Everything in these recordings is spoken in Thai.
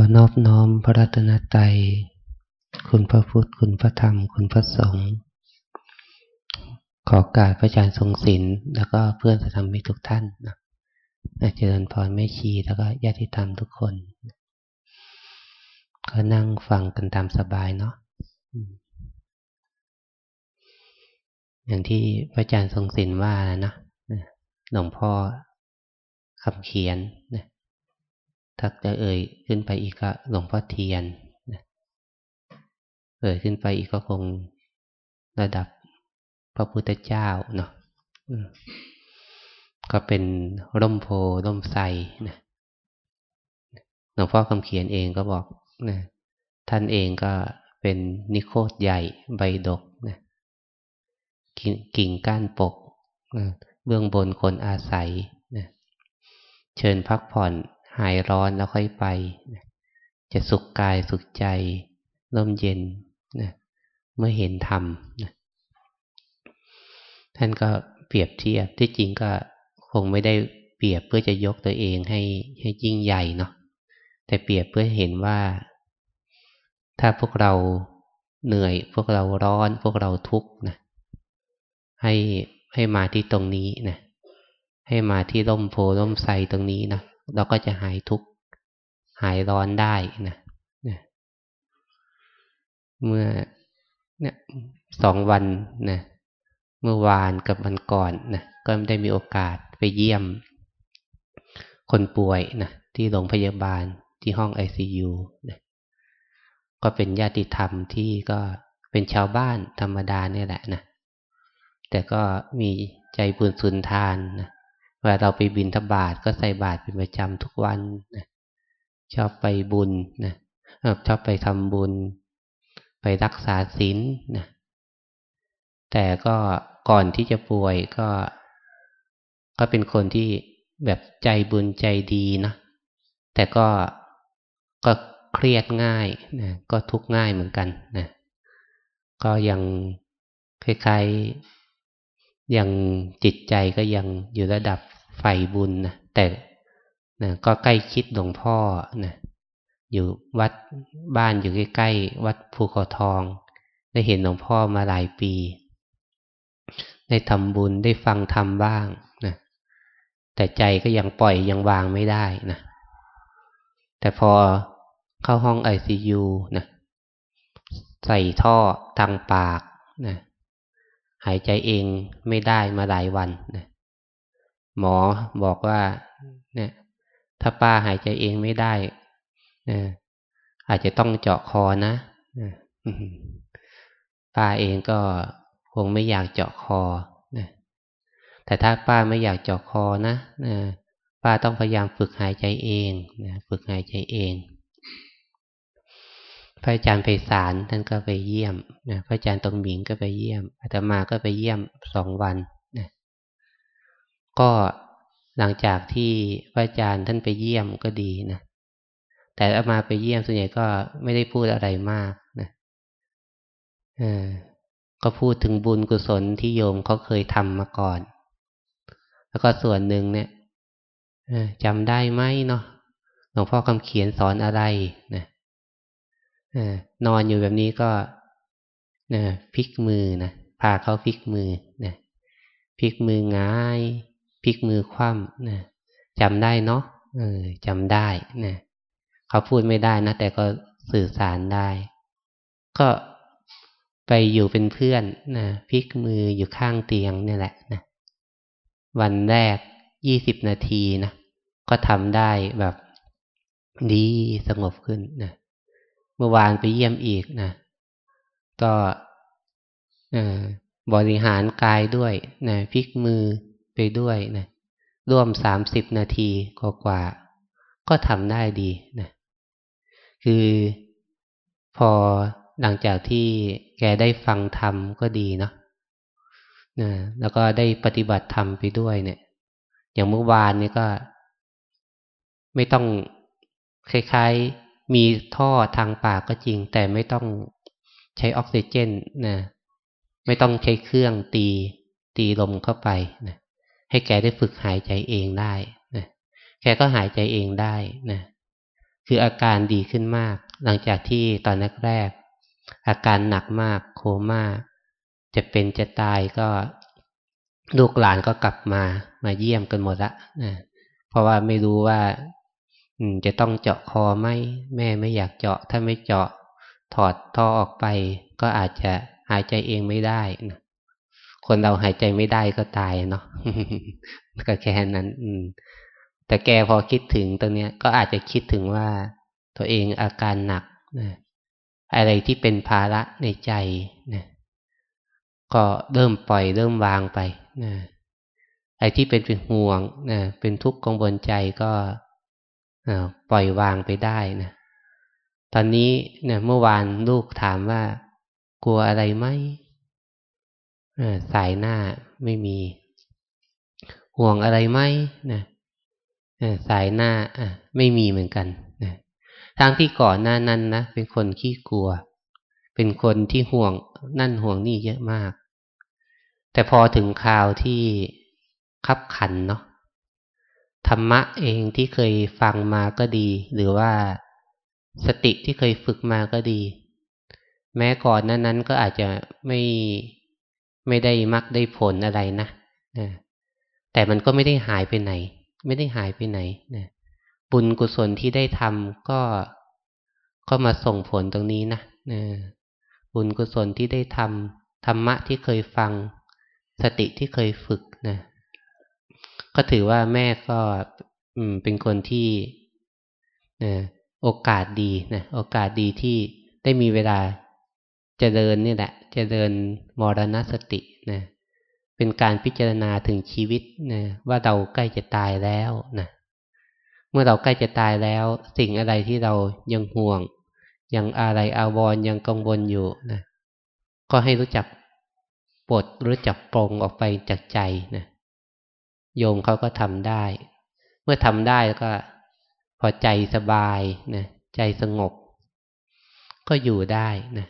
อนอบน้อมพระรัตนตรัย คุณพระพุทธ คุณพระธรรม คุณพระสงฆ์ ขอการพระอาจารย์ทรงศิลป์แล้วก็เพื่อนสธรรมิทุกท่านนะเจริญพรแม่ชีแล้วก็ญาติธรรมทุกคน ก็นั่งฟังกันตามสบายเนาะ อย่างที่พระอาจารย์ทรงศิลป์ว่านะหลวงพ่อคำเขียนนะ ถ้าจะเอ่ยขึ้นไปอีกก็หลวงพ่อเทียนเอ่ยขึ้นไปอีกก็คงระดับพระพุทธเจ้าเนาะก็เป็นร่มโพร่มไทรนะหลวงพ่อคำเขียนเองก็บอกนะท่านเองก็เป็นนิโคตใหญ่ใบดกนะกิ่งก้านปกนะเบื้องบนคนอาศัยนะเชิญพักผ่อน หายร้อนแล้วค่อยไปนะจะสุขกายสุขใจร่มเย็นนะเมื่อเห็นธรรมนะท่านก็เปรียบเทียบที่จริงก็คงไม่ได้เปรียบเพื่อจะยกตัวเองให้ให้ยิ่งใหญ่เนาะแต่เปรียบเพื่อเห็นว่า ถ้าพวกเราเหนื่อย พวกเราร้อน พวกเราทุกข์นะให้ให้มาที่ตรงนี้นะให้มาที่ร่มโพร่มไทรตรงนี้นะ เราก็จะหายทุกข์หายร้อนได้นะนะเมื่อเนี่ยสองวันนะเมื่อวานกับวันก่อนนะก็ได้มีโอกาสไปเยี่ยม คนป่วยนะที่โรงพยาบาลที่ห้องไอซียูนะก็เป็นญาติธรรมที่ก็เป็นชาวบ้านธรรมดาเนี่ยแหละนะแต่ก็มีใจบุญสุนทานนะ วลาเราไปบินทบาทก็ใส่บาตรเป็นประจำทุกวันนะชอบไปบุญนะชอบไปทำบุญ ไปรักษาศีลนะแต่ก็ก่อนที่จะป่วยก็ ก็เป็นคนที่แบบใจบุญใจดีนะแต่ก็ก็เครียดง่ายนะก็ทุกง่ายเหมือนกันนะก็ยังคล้ายๆยังจิตใจก็ยังอยู่ระดับ ไฟบุญนะแต่นะก็ใกล้คิดหลวงพ่อนะอยู่วัดบ้านอยู่ใกล้ๆวัดภูเขาทอง ได้เห็นหลวงพ่อมาหลายปี ได้ทำบุญได้ฟังธรรมบ้างนะแต่ใจก็ยังปล่อยยังวางไม่ได้นะแต่พอเข้าห้องไอซียูนะใส่ท่อทางปากนะหายใจเองไม่ได้มาหลายวันนะ หมอบอกว่า เนี่ย ถ้าป้าหายใจเองไม่ได้นะอาจจะต้องเจาะคอนะป้าเองก็คงไม่อยากเจาะคอนะแต่ถ้าป้าไม่อยากเจาะคอนะนะป้าต้องพยายามฝึกหายใจเองนะฝึกหายใจเองพระอาจารย์ไพศาลท่านก็ไปเยี่ยมนะพระอาจารย์ตรงหมิงก็ไปเยี่ยมอาตมาก็ไปเยี่ยมสองวัน ก็หลังจากที่พระอาจารย์ท่านไปเยี่ยมก็ดีนะแต่เอามาไปเยี่ยมส่วนใหญ่ก็ไม่ได้พูดอะไรมากนะเออก็พูดถึงบุญกุศลที่โยมเขาเคยทำมาก่อน แล้วก็ส่วนหนึ่งเนี่ยจำได้ไหมเนาะหลวงพ่อคำเขียนสอนอะไรนะนอนอยู่แบบนี้ก็นะพลิกมือนะพาเขาพลิกมือนะพลิกมือง่าย พลิกมือคว่ำนะจำได้เนาะเออจำได้นะเขาพูดไม่ได้นะ แต่ก็สื่อสารได้ ก็ไปอยู่เป็นเพื่อนนะพลิกมืออยู่ข้างเตียงนี่แหละนะวันแรกยี่สิบนาทีนะก็ทำได้แบบดีสงบขึ้นนะเมื่อวานไปเยี่ยมอีกนะก็บริหารกายด้วยนะพลิกมือ ไปด้วยนะร่วมสามสิบนาทีกว่าก็ทำได้ดีนะคือพอหลังจากที่แกได้ฟังธรรมก็ดีเนาะนะแล้วก็ได้ปฏิบัติธรรมไปด้วยเนี่ย อย่างเมื่อวานนี้ก็ ไม่ต้องคล้ายๆ มีท่อทางปากก็จริง แต่ไม่ต้องใช้ออกซิเจนนะไม่ต้องใช้เครื่องตีตีลมเข้าไปนะ ให้แกได้ฝึกหายใจเองได้นะแกก็หายใจเองได้นะคืออาการดีขึ้นมาก หลังจากที่ตอนแรกๆอาการหนักมากโคม่าจะเป็นจะตายก็ลูกหลานก็กลับมามาเยี่ยมกันหมดละนะเพราะว่าไม่รู้ว่าจะต้องเจาะคอไหมแม่ไม่อยากเจาะ ถ้าไม่เจาะถอดท่อออกไป ก็อาจจะหายใจเองไม่ได้นะ คนเราหายใจไม่ได้ก็ตายเนาะก็แค่นั้น อืม แต่แกพอคิดถึงตรงเนี้ย ก็อาจจะคิดถึงว่าตัวเองอาการหนักนะอะไรที่เป็นภาระในใจนะก็เริ่มปล่อยเริ่มวางไปนะไอ้ที่เป็นเป็นห่วงนะเป็นทุกข์กังวลใจก็ปล่อยวางไปได้นะตอนนี้เนี่ยเมื่อวานลูกถามว่ากลัวอะไรไหม สายหน้าไม่มี ห่วงอะไรไหมนะสายหน้าไม่มีเหมือนกันนะทั้งที่ก่อนหน้านั้นนะเป็นคนขี้กลัว เป็นคนที่ห่วงนั่นห่วงนี่เยอะมาก แต่พอถึงคราวที่คับขันเนาะธรรมะเองที่เคยฟังมาก็ดี หรือว่าสติที่เคยฝึกมาก็ดี แม้ก่อนนั้นนั้นก็อาจจะไม่ ไม่ได้มักได้ผลอะไรนะแต่มันก็ไม่ได้หายไปไหน ไม่ได้หายไปไหนนะบุญกุศลที่ได้ทำก็ก็มาส่งผลตรงนี้นะนะบุญกุศลที่ได้ทำธรรมะที่เคยฟัง สติที่เคยฝึกนะก็ถือว่าแม่ก็เป็นคนที่นะโอกาสดีนะโอกาสดีที่ได้มีเวลา จะเดินนี่แหละจะเดินมรณสตินะเป็นการพิจารณาถึงชีวิตนะว่าเราใกล้จะตายแล้วนะเมื่อเราใกล้จะตายแล้ว สิ่งอะไรที่เรายังห่วง ยังอะไรอาวรยังกังวลอยู่นะก็ให้รู้จักปลดรู้จักปรงออกไปจากใจนะโยมเขาก็ทำได้ เมื่อทำได้แล้วก็พอใจสบายนะใจสงบ ก็อยู่ได้นะ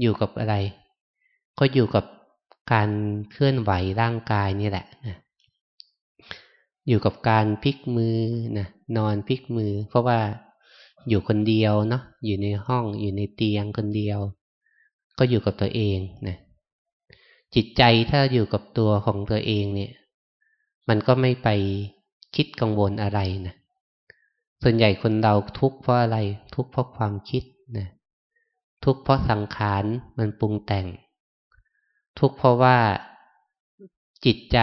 อยู่กับอะไร ก็อยู่กับการเคลื่อนไหวร่างกายนี่แหละนะอยู่กับการพลิกมือนะนอนพลิกมือ เพราะว่าอยู่คนเดียวเนาะอยู่ในห้องอยู่ในเตียงคนเดียว ก็อยู่กับตัวเองนะจิตใจถ้าอยู่กับตัวของตัวเองเนี่ย มันก็ไม่ไปคิดกังวลอะไรนะส่วนใหญ่คนเราทุกข์เพราะอะไร ทุกข์เพราะความคิดนะ ทุกข์เพราะสังขารมันปรุงแต่ง ทุกข์เพราะว่าจิตใจ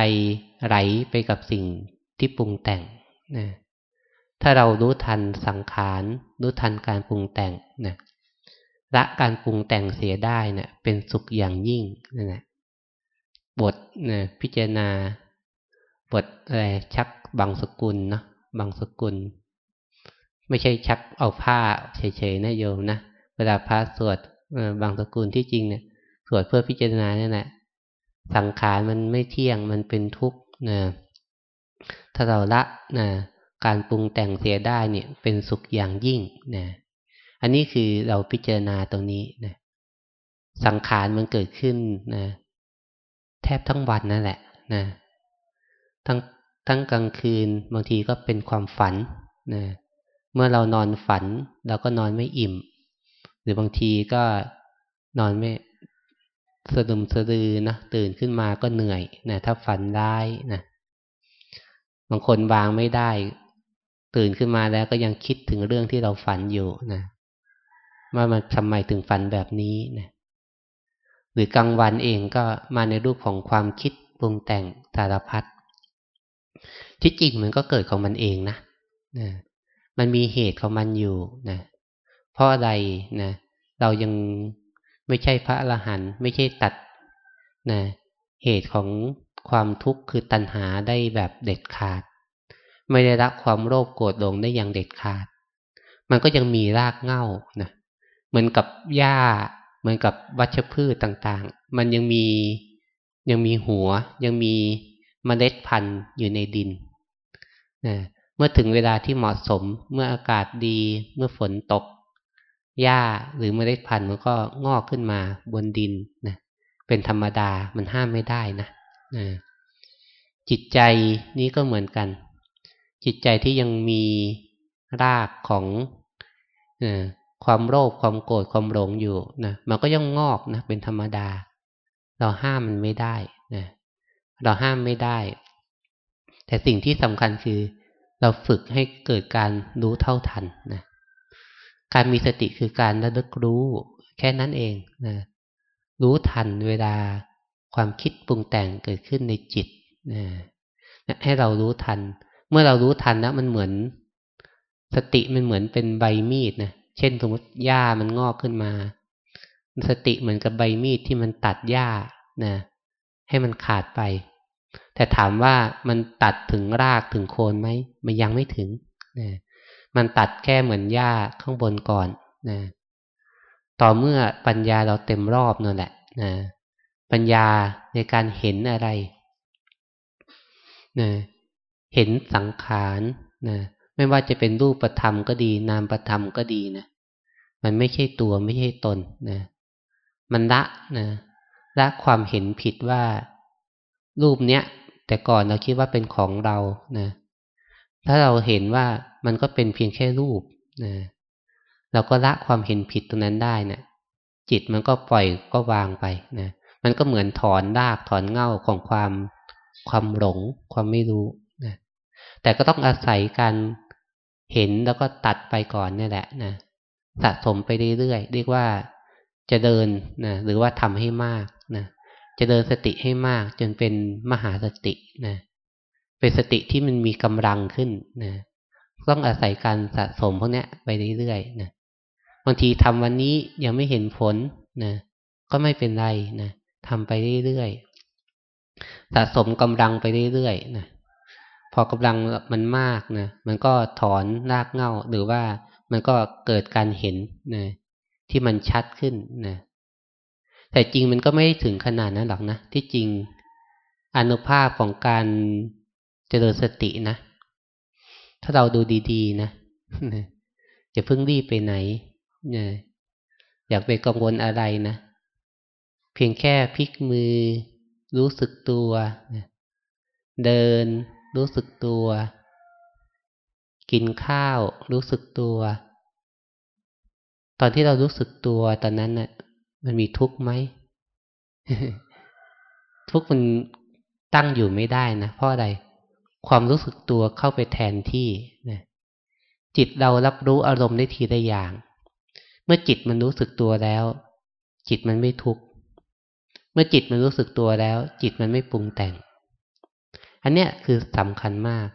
ไหลไปกับสิ่งที่ปรุงแต่งนะถ้าเรารู้ทันสังขารรู้ทันการปรุงแต่งนะละการปรุงแต่งเสียได้นะ่ะเป็นสุขอย่างยิ่งนั่นแหละบทนะพิจารณา บทอะไรชักบางสกุลเนาะบางสกุล ไม่ใช่ชักเอาผ้าเฉยๆนะโยมนะ เวลาพระสวดบางสกุลที่จริงเนี่ยสวดเพื่อพิจารณาเนี่ยแหละสังขารมันไม่เที่ยงมันเป็นทุกข์นะถ้าเราละนะการปรุงแต่งเสียได้เนี่ยเป็นสุขอย่างยิ่งนะอันนี้คือเราพิจารณาตรงนี้นะสังขารมันเกิดขึ้นนะแทบทั้งวันนั่นแหละนะทั้งทั้งกลางคืนบางทีก็เป็นความฝันนะเมื่อเรานอนฝัน เราก็นอนไม่อิ่ม รือบางทีก็นอนไม่สะดุมสะดือนะตื่นขึ้นมาก็เหนื่อยนะถ้าฝันได้นะบางคนวางไม่ได้ ตื่นขึ้นมาแล้วก็ยังคิดถึงเรื่องที่เราฝันอยู่นะว่ามันทำไมถึงฝันแบบนี้นะหรือกลางวันเองก็มาในรูปของความคิดปรุงแต่งสารพัดที่จริงมันก็เกิดของมันเองนะนะมันมีเหตุของมันอยู่นะ เพราะอะไรนะเรายังไม่ใช่พระอรหันต์ไม่ใช่ตัดนะเหตุของความทุกข์คือตัณหาได้แบบเด็ดขาด ไม่ได้รักความโลภโกรธหลงได้อย่างเด็ดขาด มันก็ยังมีรากเหง้านะเหมือนกับหญ้า เหมือนกับวัชพืชต่างๆ มันยังมียังมีหัว ยังมีเมล็ดพันธุ์อยู่ในดินนะเมื่อถึงเวลาที่เหมาะสม เมื่ออากาศดี เมื่อฝนตก หญ้าหรือเมล็ดพันธุ์มันก็งอกขึ้นมาบนดินนะเป็นธรรมดามันห้ามไม่ได้นะนะจิตใจนี้ก็เหมือนกัน จิตใจที่ยังมีรากของความโลภความโกรธความหลงอยู่นะมันก็ย่อมงอกนะเป็นธรรมดา เราห้ามมันไม่ได้นะเราห้ามไม่ได้ แต่สิ่งที่สำคัญคือ เราฝึกให้เกิดการรู้เท่าทันนะ การมีสติคือการระลึกรู้ แค่นั้นเองนะรู้ทันเวลาความคิดปรุงแต่งเกิดขึ้นในจิตนะให้เรารู้ทัน เมื่อเรารู้ทันแล้วมันเหมือน สติมันเหมือนเป็นใบมีดนะเช่นสมมติหญ้ามันงอกขึ้นมา สติเหมือนกับใบมีดที่มันตัดหญ้านะให้มันขาดไป แต่ถามว่ามันตัดถึงรากถึงโคนไหมมันยังไม่ถึงนะ มันตัดแค่เหมือนหญ้าข้างบนก่อนนะต่อเมื่อปัญญาเราเต็มรอบนั่นแหละนะปัญญาในการเห็นอะไรนะเห็นสังขารนะไม่ว่าจะเป็นรูปธรรมก็ดี นามประธรรมก็ดีนะมันไม่ใช่ตัวไม่ใช่ตนนะมันละนะละความเห็นผิดว่ารูปเนี้ยแต่ก่อนเราคิดว่าเป็นของเรานะ ถ้าเราเห็นว่ามันก็เป็นเพียงแค่รูปนะเราก็ละความเห็นผิดตรงนั้นได้นะจิตมันก็ปล่อยก็วางไปนะมันก็เหมือนถอนรากถอนเง่าของความความหลง ความไม่รู้นะแต่ก็ต้องอาศัยการเห็นแล้วก็ตัดไปก่อนนี่แหละนะสะสมไปเรื่อยๆเรียกว่าจะเดินนะหรือว่าทำให้มากนะจะเดินสติให้มากจนเป็นมหาสตินะ เป็นสติที่มันมีกำลังขึ้นนะต้องอาศัยการสะสมพวกนี้ไปเรื่อยๆนะบางทีทำวันนี้ยังไม่เห็นผลนะก็ไม่เป็นไรนะทำไปเรื่อยๆสะสมกำลังไปเรื่อยๆนะพอกำลังมันมากนะมันก็ถอนรากเง่าหรือว่ามันก็เกิดการเห็นนะที่มันชัดขึ้นนะแต่จริงมันก็ไม่ถึงขนาดนั้นหรอกนะที่จริงอนุภาพของการ เจริญสตินะ ถ้าเราดูดีๆ นะจะเพิ่งรีบไปไหนเนี่ยอยากไปกังวลอะไรนะ เพียงแค่พลิกมือ รู้สึกตัว เดิน รู้สึกตัว กินข้าว รู้สึกตัว ตอนที่เรารู้สึกตัวตอนนั้นนะ่ะ มันมีทุกข์ไหมทุกข์มันตั้งอยู่ไม่ได้นะเพราะอะไร ความรู้สึกตัวเข้าไปแทนที่นะจิตเรารับรู้อารมณ์ได้ทีละอย่าง เมื่อจิตมันรู้สึกตัวแล้ว จิตมันไม่ทุกข์ เมื่อจิตมันรู้สึกตัวแล้ว จิตมันไม่ปรุงแต่ง อันเนี้ยคือสำคัญมาก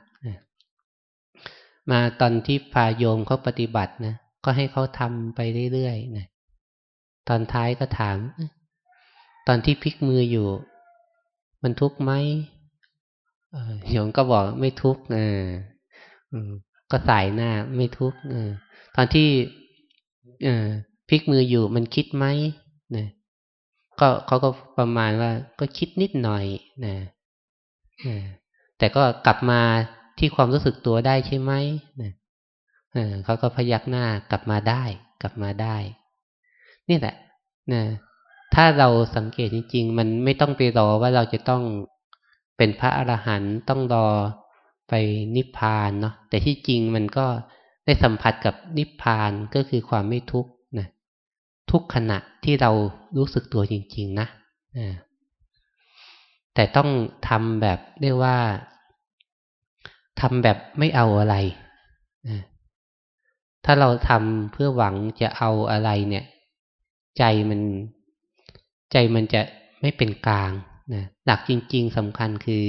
มาตอนที่พาโยมเขาปฏิบัตินะก็ให้เขาทำไปเรื่อยๆนะตอนท้ายก็ถาม ตอนที่พลิกมืออยู่ มันทุกข์ไหม โยมก็บอกไม่ทุกข์นะก็สายหน้าไม่ทุกข์ตอนที่พลิกมืออยู่มันคิดไหมนะก็เขาก็ประมาณว่าก็คิดนิดหน่อยนะแต่ก็กลับมาที่ความรู้สึกตัวได้ใช่ไหมนะเขาก็พยักหน้ากลับมาได้ กลับมาได้ นี่แหละนะถ้าเราสังเกตจริง ๆ มันไม่ต้องไปรอว่าเราจะต้อง เป็นพระอรหันต์ต้องรอไปนิพพานเนาะแต่ที่จริงมันก็ได้สัมผัสกับนิพพานก็คือความไม่ทุกข์นะทุกขณะที่เรารู้สึกตัวจริง ๆ นะแต่ต้องทำแบบเรียกว่าทำแบบไม่เอาอะไรถ้าเราทำเพื่อหวังจะเอาอะไรเนี่ย ใจมันใจมันจะไม่เป็นกลาง นะหลักจริง ๆสำคัญคือ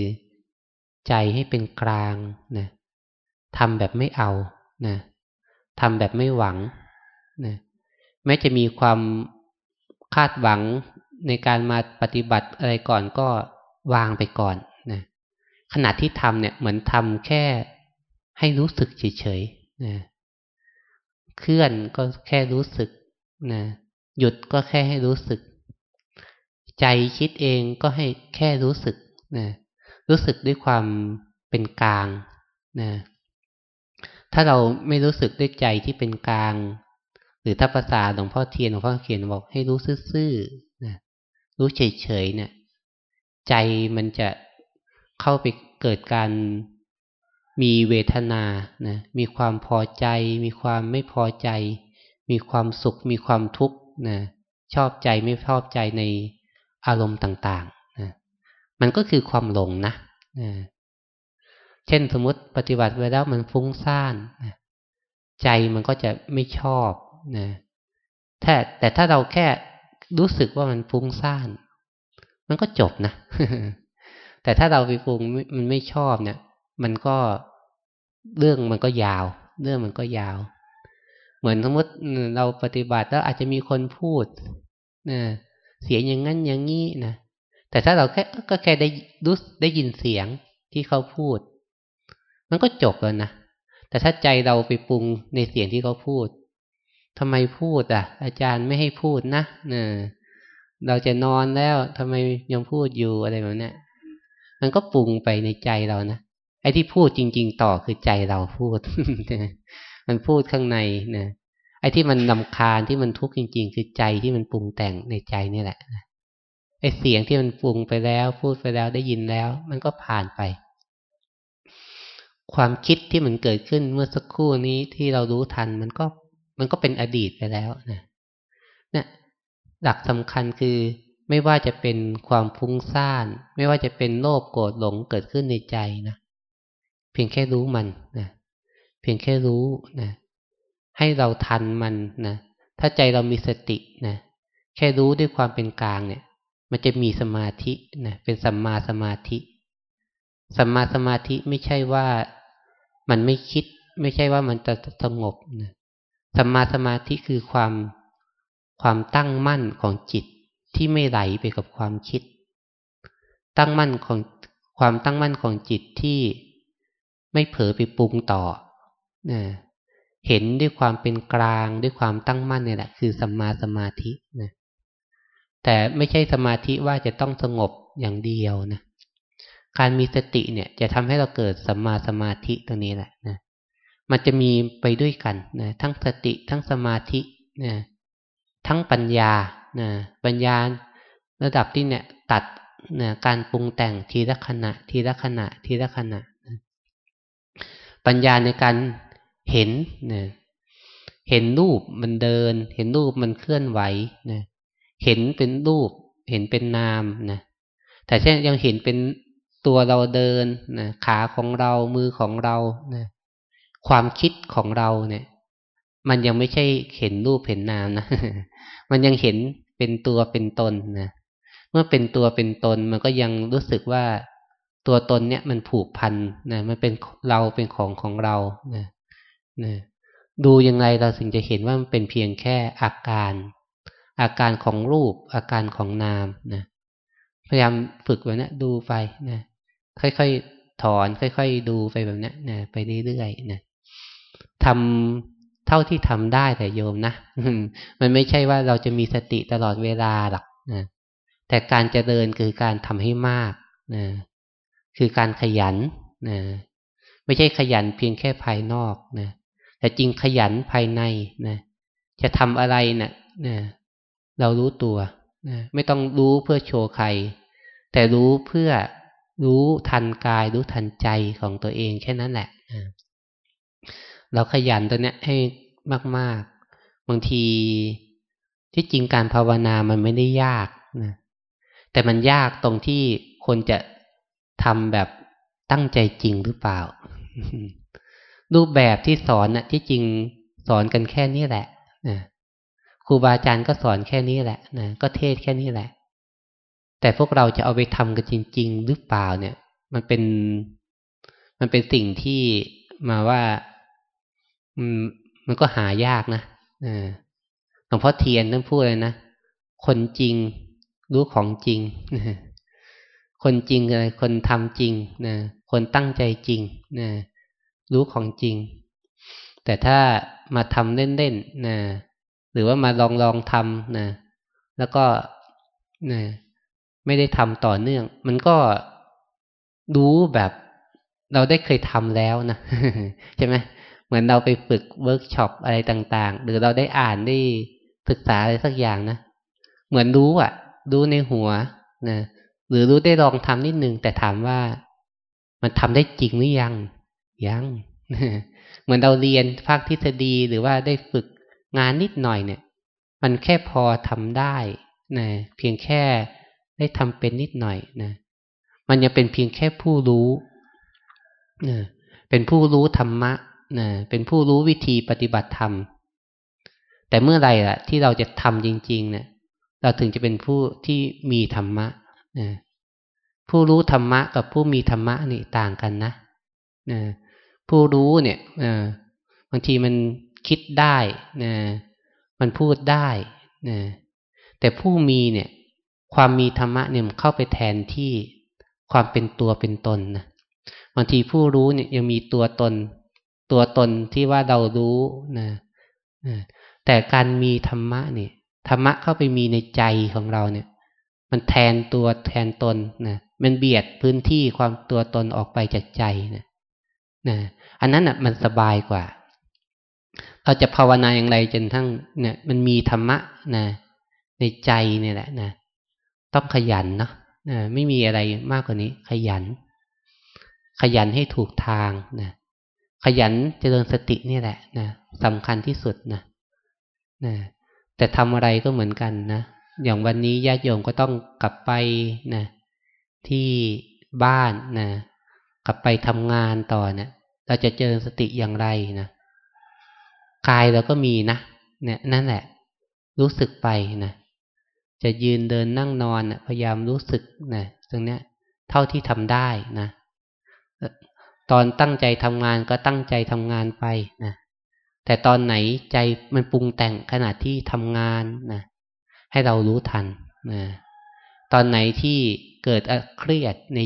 ใจให้เป็นกลางนะทำแบบไม่เอานะทำแบบไม่หวังนะแม้จะมีความคาดหวังในการมาปฏิบัติอะไรก่อนก็วางไปก่อนนะขณะที่ทำเนี่ยเหมือนทำแค่ให้รู้สึกเฉยๆนะเคลื่อนก็แค่รู้สึกนะหยุดก็แค่ให้รู้สึก ใจคิดเองก็ให้แค่รู้สึกนะรู้สึกด้วยความเป็นกลางนะถ้าเราไม่รู้สึกด้วยใจที่เป็นกลาง หรือถ้าภาษาหลวงพ่อเทียนหลวงพ่อเขียนบอกให้รู้ซื่อๆนะรู้เฉยๆเนี่ย ใจมันจะเข้าไปเกิดการมีเวทนานะมีความพอใจ มีความไม่พอใจ มีความสุข มีความทุกข์นะชอบใจไม่ชอบใจใน อารมณ์ต่างๆนะมันก็คือความหลงนะนะเช่นสมมติปฏิบัติไปแล้วมันฟุ้งซ่านนะใจมันก็จะไม่ชอบนะแต่แต่ถ้าเราแค่รู้สึกว่ามันฟุ้งซ่าน มันก็จบนะ แต่ถ้าเราไปฟุ้งมันไม่ชอบเนี่ย มันก็เรื่องมันก็ยาว เรื่องมันก็ยาว เหมือนสมมติเราปฏิบัติแล้วอาจจะมีคนพูดนะ เสียงอย่างนั้นอย่างนี้นะแต่ถ้าเราแค่ก็แค่ได้รู้ได้ยินเสียงที่เขาพูด มันก็จบแล้วนะแต่ถ้าใจเราไปปรุงในเสียงที่เขาพูดทำไมพูดอะ อาจารย์ไม่ให้พูดนะเนี่ยเราจะนอนแล้วทำไมยังพูดอยู่อะไรแบบนี้มันก็ปรุงไปในใจเรานะไอ้ที่พูดจริง ๆ ต่อคือใจเราพูด มันพูดข้างในนะ ไอ้ที่มันนำคาญที่มันทุกข์จริง ๆ คือใจที่มันปรุงแต่งในใจนี่แหละไอ้เสียงที่มันปรุงไปแล้ว พูดไปแล้วได้ยินแล้ว มันก็ผ่านไป ความคิดที่มันเกิดขึ้นเมื่อสักครู่นี้ที่เรารู้ทัน มันก็มันก็เป็นอดีตไปแล้วนะเนี่ยหลักสำคัญคือไม่ว่าจะเป็นความฟุ้งซ่าน ไม่ว่าจะเป็นโลภโกรธหลงเกิดขึ้นในใจนะเพียงแค่รู้มันนะเพียงแค่รู้นะ ให้เราทันมันนะถ้าใจเรามีสตินะแค่รู้ด้วยความเป็นกลางเนี่ย มันจะมีสมาธินะเป็นสัมมาสมาธิสัมมาสมาธิไม่ใช่ว่ามันไม่คิด ไม่ใช่ว่ามันจะสงบนะสัมมาสมาธิคือความความตั้งมั่นของจิตที่ไม่ไหลไปกับความคิด ตั้งมั่นของความตั้งมั่นของจิตที่ไม่เผลอไปปรุงต่อนะ เห็นด้วยความเป็นกลางด้วยความตั้งมั่นเนี่ยแหละคือสัมมาสมาธินะแต่ไม่ใช่สมาธิว่าจะต้องสงบอย่างเดียวนะการมีสติเนี่ยจะทำให้เราเกิดสัมมาสมาธิตรงนี้แหละนะมันจะมีไปด้วยกันนะทั้งสติทั้งสมาธินะทั้งปัญญานะปัญญาระดับที่เนี่ยตัดนะการปรุงแต่งทีละขณะ ทีละขณะ ทีละขณะนะปัญญาในการ เห็นนะเห็นรูปมันเดิน เห็นรูปมันเคลื่อนไหวนะเห็นเป็นรูป เห็นเป็นนามนะแต่เช่นยังเห็นเป็นตัวเราเดินนะขาของเรามือของเรานะความคิดของเราเนี่ย มันยังไม่ใช่เห็นรูปเห็นนามนะมันยังเห็นเป็นตัวเป็นตนนะเมื่อเป็นตัวเป็นตนมันก็ยังรู้สึกว่าตัวตนเนี่ยมันผูกพันนะมันเป็นเราเป็นของของเรานะ นะดูยังไงเราถึงจะเห็นว่ามันเป็นเพียงแค่อาการ อาการของรูป อาการของนามนะพยายามฝึกแบบนี้ดูไปนะค่อยๆถอน ค่อย ๆ ดูไปแบบนี้นะไปเรื่อยๆนะทำเท่าที่ทำได้แต่โยมนะมันไม่ใช่ว่าเราจะมีสติตลอดเวลาหรอกนะแต่การจะเดินคือการทำให้มากนะคือการขยันนะไม่ใช่ขยันเพียงแค่ภายนอกนะ แต่จริงขยันภายในนะจะทำอะไรนะนะเรารู้ตัวนะไม่ต้องรู้เพื่อโชว์ใคร แต่รู้เพื่อรู้ทันกาย รู้ทันใจของตัวเองแค่นั้นแหละเราขยันตัวเนี้ยให้มาก ๆ บางทีที่จริงการภาวนามันไม่ได้ยากนะแต่มันยากตรงที่คนจะทำแบบตั้งใจจริงหรือเปล่า รูปแบบที่สอนน่ะ ที่จริงสอนกันแค่นี้แหละนะครูบาอาจารย์ก็สอนแค่นี้แหละนะก็เทศแค่นี้แหละ แต่พวกเราจะเอาไปทำกันจริง ๆ หรือเปล่าเนี่ย มันเป็น มันเป็นสิ่งที่มาว่าอืมมันก็หายากนะหลวงพ่อเทียนท่านพูดเลยนะคนจริงรู้ของจริงคนจริงอะไรคนทำจริงนะคนตั้งใจจริงนะ รู้ของจริง แต่ถ้ามาทำเล่นๆนะหรือว่ามาลองลองทำนะแล้วก็นะไม่ได้ทำต่อเนื่อง มันก็รู้แบบเราได้เคยทำแล้วนะใช่ไหมเหมือนเราไปฝึกเวิร์กช็อปอะไรต่าง ๆ หรือเราได้อ่านได้ศึกษาอะไรสักอย่างนะเหมือนรู้อะ รู้ในหัวนะหรือรู้ได้ลองทำนิดนึงแต่ถามว่ามันทำได้จริงหรือยัง ยังเหมือนเราเรียนภาคทฤษฎีหรือว่าได้ฝึกงานนิดหน่อยเนี่ย มันแค่พอทำได้นะเพียงแค่ได้ทำเป็นนิดหน่อยนะมันยังเป็นเพียงแค่ผู้รู้นะเป็นผู้รู้ธรรมะนะเป็นผู้รู้วิธีปฏิบัติธรรม แต่เมื่อไรล่ะ ที่เราจะทำจริง ๆ เนี่ย เราถึงจะเป็นผู้ที่มีธรรมะนะผู้รู้ธรรมะกับผู้มีธรรมะนี่ต่างกันนะนะ ผู้รู้เนี่ยบางทีมันคิดได้นะมันพูดได้นะแต่ผู้มีเนี่ย ความมีธรรมะเนี่ยเข้าไปแทนที่ความเป็นตัวเป็นตนนะบางทีผู้รู้เนี่ยยังมีตัวตน ตัวตนที่ว่าเรารู้นะนะแต่การมีธรรมะเนี่ยธรรมะเข้าไปมีในใจของเราเนี่ย มันแทนตัวแทนตนนะมันเบียดพื้นที่ความตัวตนออกไปจากใจนะ นะอันนั้นอะ มันสบายกว่า เราจะภาวนาอย่างไรจนทั้งเนี่ยมันมีธรรมะนะในใจเนี่ยแหละนะต้องขยันเนาะนะไม่มีอะไรมากกว่านี้ ขยัน ขยันให้ถูกทางนะขยันเจริญสตินี่แหละนะสำคัญที่สุดนะนะแต่ทำอะไรก็เหมือนกันนะอย่างวันนี้ญาติโยมก็ต้องกลับไปนะที่บ้านนะ กลับไปทำงานต่อเนี่ย เราจะเจอสติอย่างไรนะกายเราก็มีนะเนี่ยนั่นแหละ รู้สึกไปนะจะยืนเดินนั่งนอนนะพยายามรู้สึกนะตรงเนี้ย เท่าที่ทำได้นะตอนตั้งใจทำงานก็ตั้งใจทำงานไปนะแต่ตอนไหนใจมันปรุงแต่งขณะที่ทำงานนะให้เรารู้ทันนะตอนไหนที่เกิดเครียดใน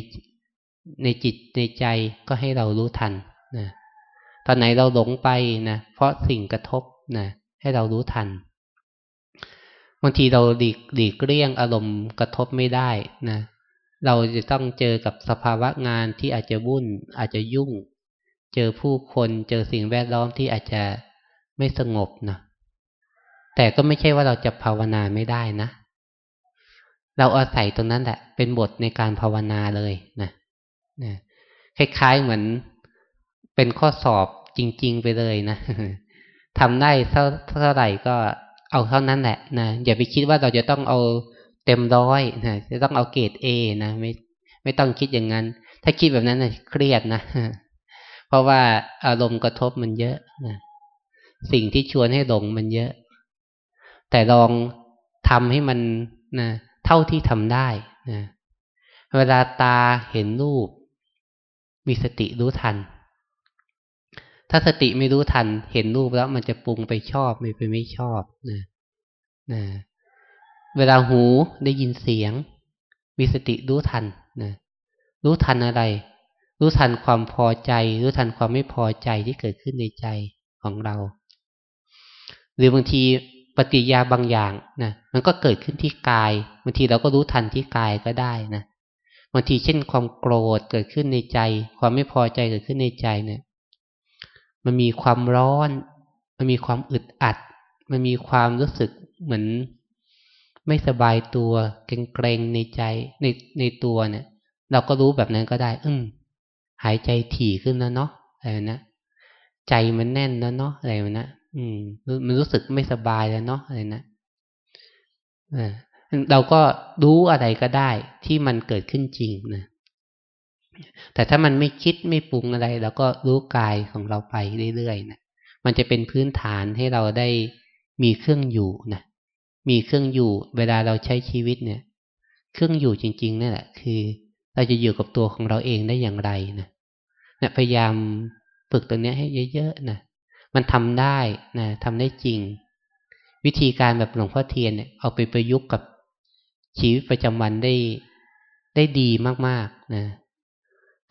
ในจิตในใจก็ให้เรารู้ทันนะตอนไหนเราหลงไปนะเพราะสิ่งกระทบนะให้เรารู้ทันบางทีเราหลีกหลีกเลี่ยงอารมณ์กระทบไม่ได้นะเราจะต้องเจอกับสภาวะงานที่อาจจะวุ่น อาจจะยุ่ง เจอผู้คนเจอสิ่งแวดล้อมที่อาจจะไม่สงบนะแต่ก็ไม่ใช่ว่าเราจะภาวนาไม่ได้นะ เราอาศัยตรงนั้นแหละเป็นบทในการภาวนาเลยนะ นะคล้ายๆเหมือนเป็นข้อสอบจริง ๆ ไปเลยนะทำได้เท่าเท่าไหร่ก็เอาเท่านั้นแหละนะอย่าไปคิดว่าเราจะต้องเอาเต็มร้อยนะจะต้องเอาเกรดเอนะไม่ไม่ต้องคิดอย่างนั้น ถ้าคิดแบบนั้นนะเครียดนะเพราะว่าอารมณ์กระทบมันเยอะนะสิ่งที่ชวนให้หลงมันเยอะ แต่ลองทำให้มันนะเท่าที่ทำได้นะเวลาตาเห็นรูป มีสติรู้ทัน ถ้าสติไม่รู้ทัน เห็นรูปแล้วมันจะปรุงไปชอบไม่ไปไม่ชอบนะนะเวลาหูได้ยินเสียง มีสติรู้ทันนะรู้ทันอะไร รู้ทันความพอใจ รู้ทันความไม่พอใจที่เกิดขึ้นในใจของเรา หรือบางทีปฏิยาบางอย่างนะมันก็เกิดขึ้นที่กายบางทีเราก็รู้ทันที่กายก็ได้นะ บางทีเช่นความโกรธเกิดขึ้นในใจ ความไม่พอใจเกิดขึ้นในใจเนี่ย มันมีความร้อน มันมีความอึดอัด มันมีความรู้สึกเหมือน ไม่สบายตัวเกรงๆในใจในในตัวเนี่ย เราก็รู้แบบนั้นก็ได้ อืมหายใจถี่ขึ้นแล้วเนาะอะไรนะใจมันแน่นแล้วเนาะอะไรนะอืม มันรู้สึกไม่สบายแล้วเนาะอะไรนะ เราก็รู้อะไรก็ได้ที่มันเกิดขึ้นจริงนะ แต่ถ้ามันไม่คิดไม่ปรุงอะไร เราก็รู้กายของเราไปเรื่อยๆนะมันจะเป็นพื้นฐานให้เราได้มีเครื่องอยู่นะมีเครื่องอยู่ เวลาเราใช้ชีวิตเนี่ย เครื่องอยู่จริงๆนี่แหละ คือเราจะอยู่กับตัวของเราเองได้อย่างไรนะนะพยายามฝึกตัวนี้ให้เยอะๆนะมันทำได้นะทำได้จริง วิธีการแบบหลวงพ่อเทียนเนี่ยเอาไปประยุกต์กับ ชีวิตประจำวันได้ได้ดีมากๆนะ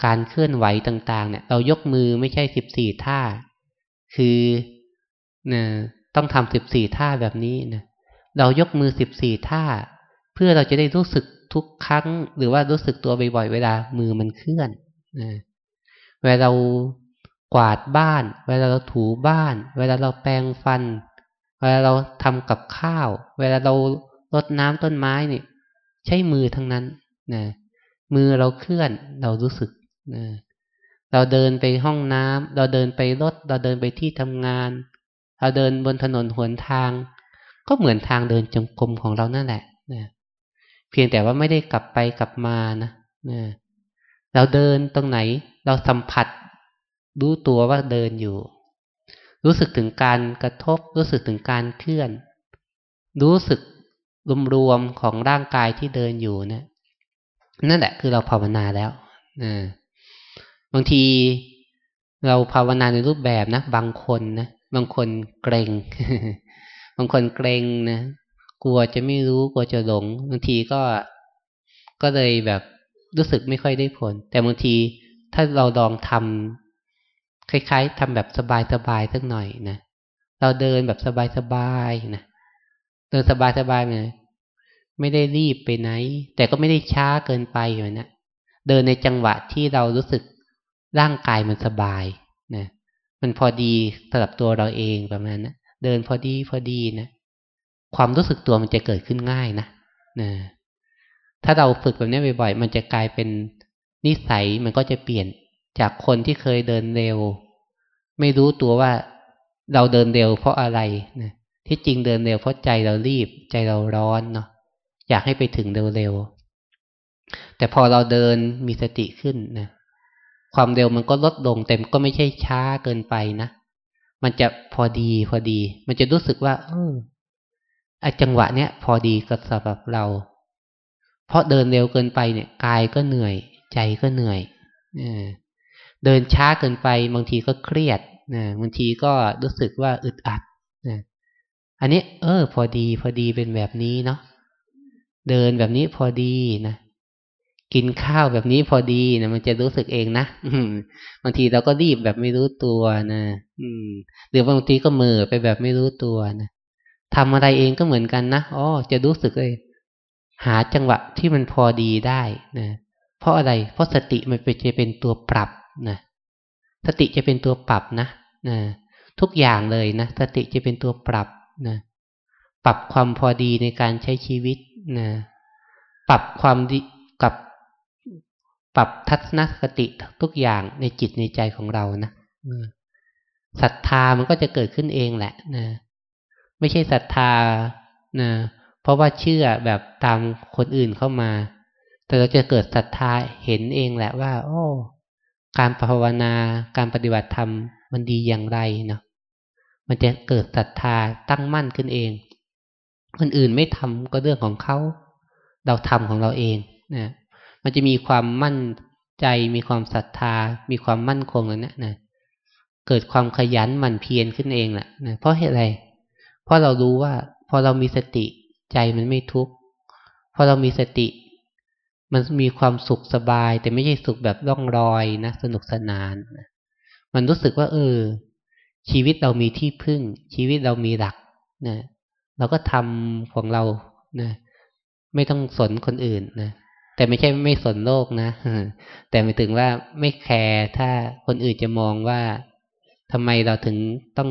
การเคลื่อนไหวต่างๆ เนี่ย เรายกมือไม่ใช่สิบสี่ท่า คือนะต้องทำสิบสี่ท่าแบบนี้นะเรายกมือสิบสี่ท่า เพื่อเราจะได้รู้สึกทุกครั้ง หรือว่ารู้สึกตัวบ่อยๆเวลามือมันเคลื่อนนะเวลาเรากวาดบ้าน เวลาเราถูบ้าน เวลาเราแปรงฟัน เวลาเราทำกับข้าว เวลาเรารดน้ำต้นไม้เนี่ย ใช้มือทั้งนั้นนะมือเราเคลื่อนเรารู้สึกนะเราเดินไปห้องน้ำเราเดินไปรถ เราเดินไปที่ทำงาน เราเดินบนถนนหนทาง ก็เหมือนทางเดินจงกรมของเรานั่นแหละนะเพียงแต่ว่าไม่ได้กลับไปกลับมานะนะเราเดินตรงไหน เราสัมผัส รู้ตัวว่าเดินอยู่ รู้สึกถึงการกระทบ รู้สึกถึงการเคลื่อน รู้สึก รวมๆของร่างกายที่เดินอยู่เนะนั่นแหละคือเราภาวนาแล้วนะบางทีเราภาวนาในรูปแบบนะ บางคนนะบางคนเกรงบางคนเกรงนะกลัวจะไม่รู้กลัวจะหลง บางทีก็ก็เลยแบบรู้สึกไม่ค่อยได้ผล แต่บางทีถ้าเราลองทำคล้าย ๆทำแบบสบายๆสักหน่อยนะเราเดินแบบสบายๆนะ เดินสบายๆเลยไม่ได้รีบไปไหน แต่ก็ไม่ได้ช้าเกินไปอยู่นะเดินในจังหวะที่เรารู้สึกร่างกายมันสบายนะมันพอดีสำหรับตัวเราเองประมาณนะเดินพอดีพอดีนะความรู้สึกตัวมันจะเกิดขึ้นง่ายนะนะถ้าเราฝึกแบบนี้บ่อยๆ มันจะกลายเป็นนิสัยมันก็จะเปลี่ยนจากคนที่เคยเดินเร็ว ไม่รู้ตัวว่าเราเดินเร็วเพราะอะไรนะ ที่จริงเดินเร็วเพราะใจเรารีบ ใจเราร้อนเนาะอยากให้ไปถึงเร็วๆแต่พอเราเดินมีสติขึ้นนะความเร็วมันก็ลดลงเต็มก็ไม่ใช่ช้าเกินไปนะมันจะพอดีพอดี มันจะรู้สึกว่า เออจังหวะเนี้ยพอดีกับสำหรับเรา เพราะเดินเร็วเกินไปเนี่ยกายก็เหนื่อย ใจก็เหนื่อยเดินช้าเกินไป บางทีก็เครียดนะบางทีก็รู้สึกว่าอึดอัดนะ อันนี้ เออ พอดี พอดีเป็นแบบนี้เนาะเดินแบบนี้พอดีนะกินข้าวแบบนี้พอดีนะมันจะรู้สึกเองนะบางทีเราก็รีบแบบไม่รู้ตัวนะอืมหรือบางทีก็มือไปแบบไม่รู้ตัวนะทำอะไรเองก็เหมือนกันนะอ๋อจะรู้สึกเลยหาจังหวะที่มันพอดีได้นะเพราะอะไร เพราะสติมันเป็นจะเป็นตัวปรับนะสติจะเป็นตัวปรับนะนะทุกอย่างเลยนะสติจะเป็นตัวปรับ นะปรับความพอดีในการใช้ชีวิตนะปรับความดีกับปรับทัศนคติทุกอย่างในจิตในใจของเรานะศรัทธามันก็จะเกิดขึ้นเองแหละนะไม่ใช่ศรัทธานะเพราะว่าเชื่อแบบตามคนอื่นเข้ามา แต่เราจะเกิดศรัทธาเห็นเองแหละว่า โอ้ การภาวนาการปฏิบัติธรรมมันดีอย่างไรเนาะ มันจะเกิดศรัทธาตั้งมั่นขึ้นเองคนอื่นไม่ทำก็เรื่องของเขา เราทำของเราเองนะมันจะมีความมั่นใจมีความศรัทธา มีความมั่นคงแล้วนะนะเกิดความขยันหมั่นเพียรขึ้นเองแหละนะเพราะเหตุอะไร เพราะเรารู้ว่า พอเรามีสติใจมันไม่ทุกข์พอเรามีสติ มันมีความสุขสบาย แต่ไม่ใช่สุขแบบร่องรอยนะสนุกสนาน มันรู้สึกว่า เออ ชีวิตเรามีที่พึ่ง ชีวิตเรามีหลักนะเราก็ทำของเรานะไม่ต้องสนคนอื่นนะแต่ไม่ใช่ไม่สนโลกนะแต่หมายถึงว่าไม่แคร์ถ้าคนอื่นจะมองว่าทำไมเราถึงต้อง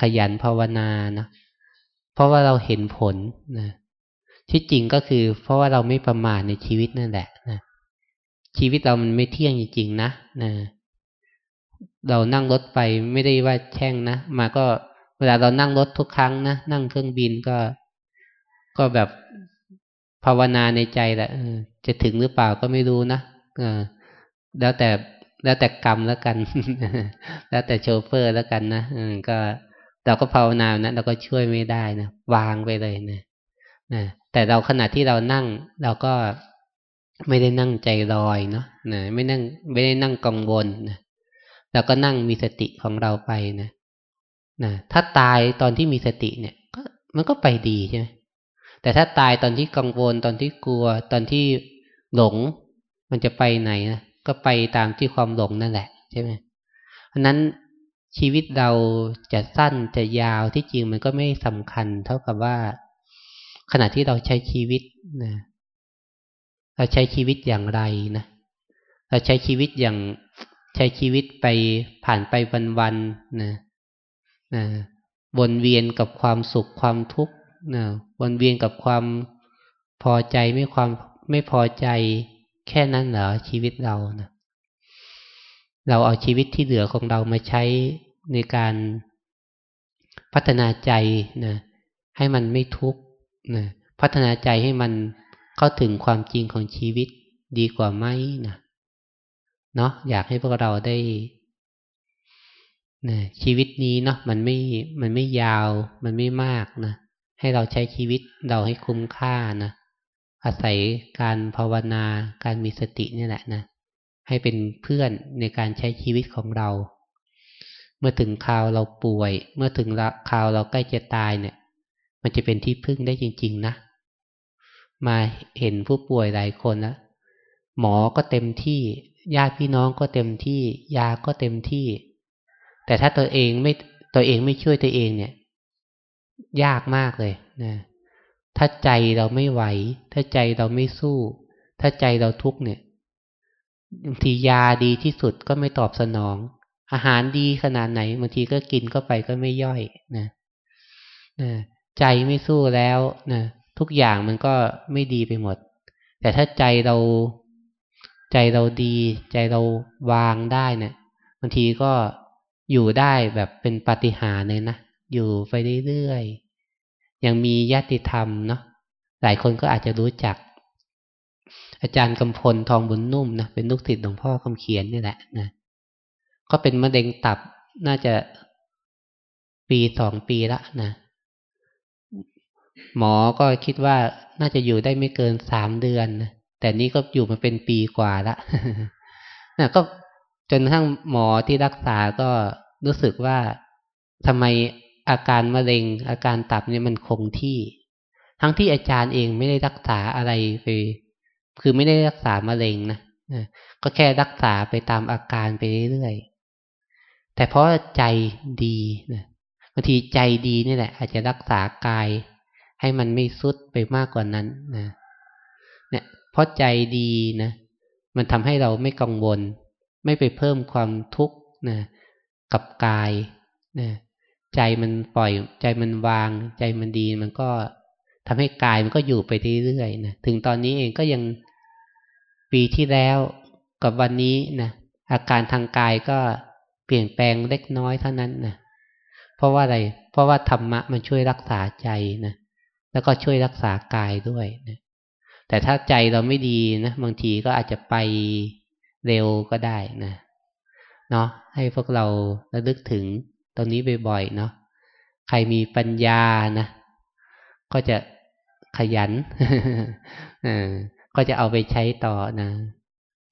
ขยันภาวนานะเพราะว่าเราเห็นผลนะที่จริงก็คือ เพราะว่าเราไม่ประมาทในชีวิตนั่นแหละนะชีวิตเรามันไม่เที่ยงจริงๆนะนะ เรานั่งรถไปไม่ได้ว่าแช่งนะมาก็เวลาเรานั่งรถทุกครั้งนะนั่งเครื่องบินก็ ก็แบบภาวนาในใจแหละจะถึงหรือเปล่าก็ไม่รู้นะแล้วแต่แล้วแต่กรรมแล้วกัน แล้วแต่โชเฟอร์แล้วกันนะก็เราก็ภาวนานะเราก็ช่วยไม่ได้นะวางไปเลยนะแต่เราขณะที่เรานั่ง เราก็ไม่ได้นั่งใจลอยเนาะนะไม่นั่งไม่ได้นั่งกังวลนะ เราก็นั่งมีสติของเราไปนะนะถ้าตายตอนที่มีสติเนี่ยก็มันก็ไปดีใช่ไหมแต่ถ้าตายตอนที่กังวลตอนที่กลัว ตอนที่หลง มันจะไปไหนนะก็ไปตามที่ความหลงนั่นแหละใช่ไหมเพราะนั้นชีวิตเราจะสั้นจะยาวที่จริงมันก็ไม่สำคัญ เท่ากับว่า ขณะที่เราใช้ชีวิตนะเราใช้ชีวิตอย่างไรนะเราใช้ชีวิตอย่าง ใช้ชีวิตไปผ่านไปวันๆนะนะวนเวียนกับความสุขความทุกข์นะวนเวียนกับความพอใจไม่ความไม่พอใจแค่นั้นเหรอชีวิตเรานะเราเอาชีวิตที่เหลือของเรามาใช้ในการพัฒนาใจนะให้มันไม่ทุกข์นะพัฒนาใจให้มันเข้าถึงความจริงของชีวิตดีกว่าไหมนะ เนาะอยากให้พวกเราได้นะชีวิตนี้เนาะมันไม่มันไม่ยาว มันไม่มากนะให้เราใช้ชีวิตเราให้คุ้มค่านะอาศัยการภาวนาการมีสตินี่แหละนะให้เป็นเพื่อนในการใช้ชีวิตของเรา เมื่อถึงคราวเราป่วย เมื่อถึงคราวเราใกล้จะตายเนี่ย มันจะเป็นที่พึ่งได้จริง ๆ นะมาเห็นผู้ป่วยหลายคนแล้ว หมอก็เต็มที่ญาติพี่น้องก็เต็มที่ ยาก็เต็มที่ แต่ถ้าตัวเองไม่ตัวเองไม่ช่วยตัวเองเนี่ย ยากมากเลยนะถ้าใจเราไม่ไหว ถ้าใจเราไม่สู้ ถ้าใจเราทุกเนี่ยบางทียาดีที่สุดก็ไม่ตอบสนอง อาหารดีขนาดไหนบางทีก็กินเข้าไปก็ไม่ย่อยนะนะใจไม่สู้แล้วนะทุกอย่างมันก็ไม่ดีไปหมด แต่ถ้าใจเรา ใจเราดี ใจเราวางได้เนะี่ยบางทีก็อยู่ได้แบบเป็นปฏิหารเลยนะอยู่ไปเรื่อยๆยังมีญาติธรรมเนาะหลายคนก็อาจจะรู้จัก อาจารย์กำพลทองบุญนุ่มนะเป็นลูกศิษย์หลวงพ่อคำเขียนนี่แหละนะก็เป็นมะเร็งตับน่าจะปีสองปีละนะหมอก็คิดว่าน่าจะอยู่ได้ไม่เกินสามเดือนนะ แต่นี่ก็อยู่มาเป็นปีกว่าละนะก็จนทั้งหมอที่รักษาก็รู้สึกว่าทำไมอาการมะเร็ง อาการตับเนี่ยมันคงที่ ทั้งที่อาจารย์เองไม่ได้รักษาอะไรไป คือไม่ได้รักษามะเร็งนะก็แค่รักษาไปตามอาการไปเรื่อยๆ แต่เพราะใจดีนะบางทีใจดีนี่แหละ อาจจะรักษากาย ให้มันไม่สุดไปมากกว่านั้นนะ เพราะใจดีนะ มันทำให้เราไม่กังวล ไม่ไปเพิ่มความทุกข์นะกับกายนะใจมันปล่อย ใจมันวาง ใจมันดีมันก็ทำให้กายมันก็อยู่ไปเรื่อยๆนะถึงตอนนี้เองก็ยังปีที่แล้วกับวันนี้นะอาการทางกายก็เปลี่ยนแปลงเล็กน้อยเท่านั้นนะเพราะว่าอะไร เพราะว่าธรรมะมันช่วยรักษาใจนะแล้วก็ช่วยรักษากายด้วยนะ แต่ถ้าใจเราไม่ดีนะบางทีก็อาจจะไปเร็วก็ได้นะเนาะให้พวกเราระลึกถึงตรงนี้บ่อยๆเนาะใครมีปัญญานะก็จะขยันก็จะเอาไปใช้ต่อนะ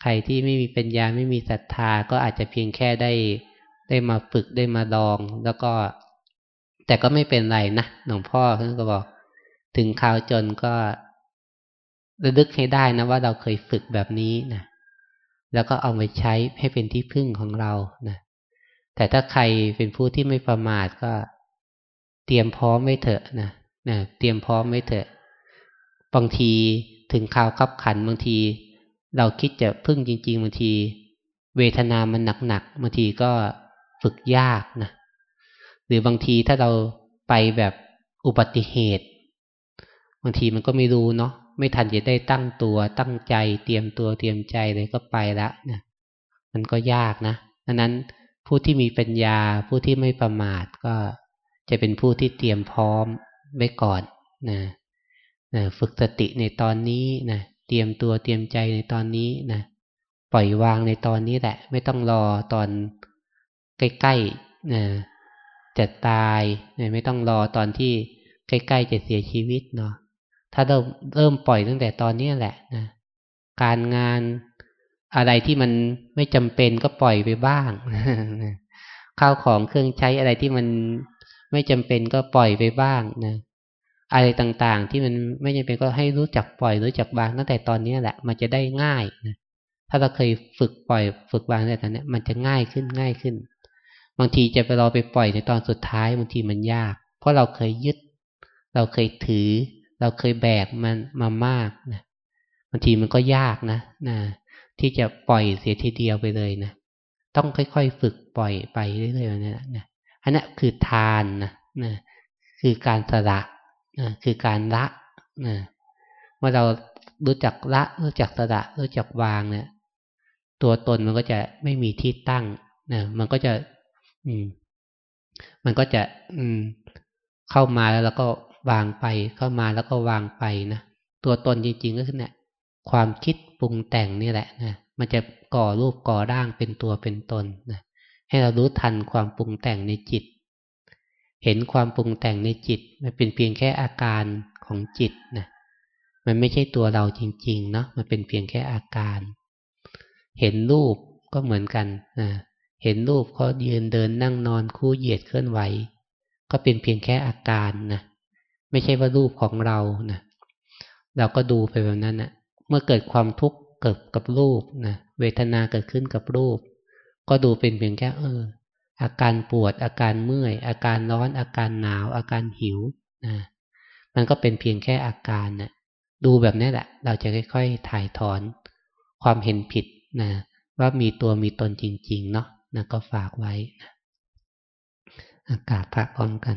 ใครที่ไม่มีปัญญาไม่มีศรัทธา ก็อาจจะเพียงแค่ได้ได้มาฝึกได้มาลอง แล้วก็ แต่ก็ไม่เป็นไรนะหลวงพ่อท่านก็บอก ถึงคราวจนก็ ระลึกให้ได้นะว่าเราเคยฝึกแบบนี้นะแล้วก็เอาไปใช้ให้เป็นที่พึ่งของเรานะแต่ถ้าใครเป็นผู้ที่ไม่ประมาทก็เตรียมพร้อมไว้เถอะนะนะเตรียมพร้อมไว้เถอะ บางทีถึงข่าวขับขันบางที เราคิดจะพึ่งจริง ๆบางที เวทนามันหนักๆบางทีก็ฝึกยากนะหรือบางทีถ้าเราไปแบบอุบัติเหตุ บางทีมันก็ไม่รู้เนาะ ไม่ทันจะได้ตั้งตัวตั้งใจ เตรียมตัวเตรียมใจเลยก็ไปละนะมันก็ยากนะดังนั้นผู้ที่มีปัญญาผู้ที่ไม่ประมาทก็จะเป็นผู้ที่เตรียมพร้อมไว้ก่อนนะนะฝึกสติในตอนนี้นะเตรียมตัวเตรียมใจในตอนนี้นะปล่อยวางในตอนนี้แหละ ไม่ต้องรอตอนใกล้ๆนะจะตายนะไม่ต้องรอตอนที่ใกล้ ๆ จะเสียชีวิตเนาะ ถ้าเราเริ่มปล่อยตั้งแต่ตอนนี้แหละนะการงานอะไรที่มันไม่จำเป็นก็ปล่อยไปบ้างข้าวของเครื่องใช้อะไรที่มันไม่จำเป็นก็ปล่อยไปบ้างนะอะไรต่างๆ ที่มันไม่จำเป็นก็ให้รู้จักปล่อยรู้จักวางตั้งแต่ตอนนี้แหละ มันจะได้ง่ายนะถ้าเราเคยฝึกปล่อยฝึกวางตั้งแต่ตอนนี้มันจะง่ายขึ้นง่ายขึ้น บางทีจะไปรอไปปล่อยในตอนสุดท้ายบางทีมันยาก เพราะเราเคยยึด เราเคยถือ เราเคยแบกมันมามากนะบางทีมันก็ยากนะนะที่จะปล่อยเสียทีเดียวไปเลยนะต้องค่อยๆฝึกปล่อยไปเรื่อยๆนะนะอันนั้นคือทานนะนะคือการสละนะคือการละนะเมื่อเรารู้จักละรู้จักสละรู้จักวางเนี่ย ตัวตนมันก็จะไม่มีที่ตั้งนะมันก็จะ อืม มันก็จะ อืม เข้ามาแล้วเราก็ วางไปเข้ามาแล้วก็วางไปนะตัวตนจริง ๆ ก็คือเนี่ย ความคิดปรุงแต่งนี่แหละนะมันจะก่อรูปก่อร่างเป็นตัวเป็นตนนะให้เรารู้ทันความปรุงแต่งในจิต เห็นความปรุงแต่งในจิต มันเป็นเพียงแค่อาการของจิตนะมันไม่ใช่ตัวเราจริง ๆ เนาะมันเป็นเพียงแค่อาการ เห็นรูปก็เหมือนกันนะเห็นรูปเขายืนเดินนั่งนอนคู่เหยียดเคลื่อนไหว ก็เป็นเพียงแค่อาการนะ ไม่ใช่ว่ารูปของเรานะเราก็ดูไปแบบนั้นนะเมื่อเกิดความทุกข์เกิดกับรูปนะเวทนาเกิดขึ้นกับรูป ก็ดูเป็นเพียงแค่เออ อาการปวด อาการเมื่อย อาการร้อน อาการหนาว อาการหิวนะมันก็เป็นเพียงแค่อาการนะดูแบบนี้แหละ เราจะค่อยๆถ่ายถอนความเห็นผิดนะว่ามีตัวมีตนจริง ๆ เนาะนะก็ฝากไว้นะอากาศพักพร้อมกัน